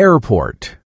Airport.